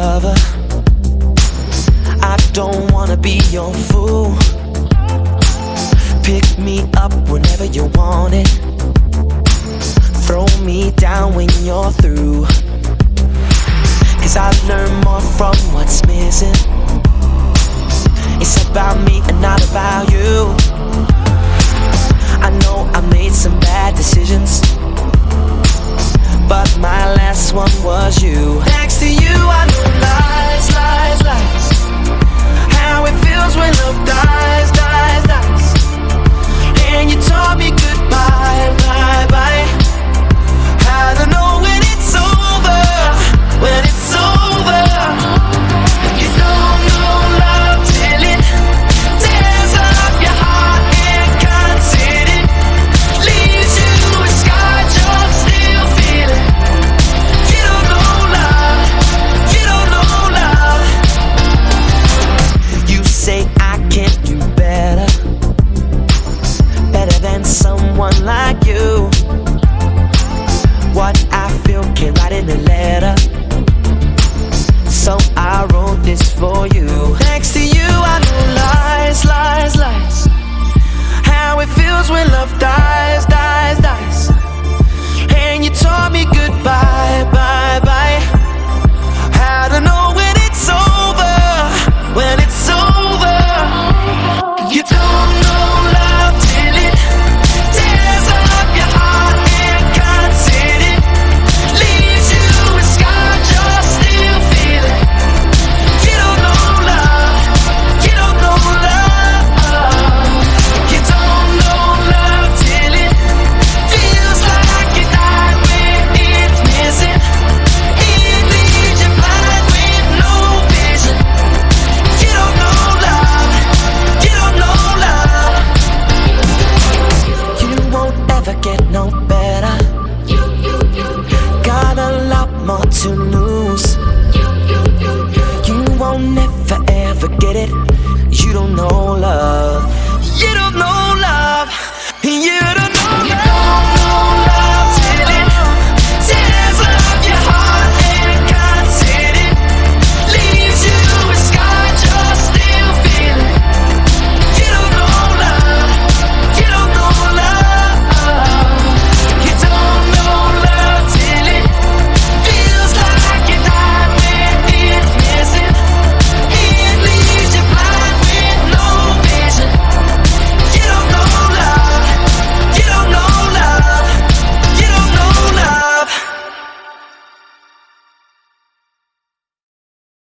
lover. I don't wanna be your fool. Pick me up whenever you want it. Throw me down when you're through. Cause I learn more from what's missing. It's about me and not about you. I know I made some bad decisions. when love dies more to know.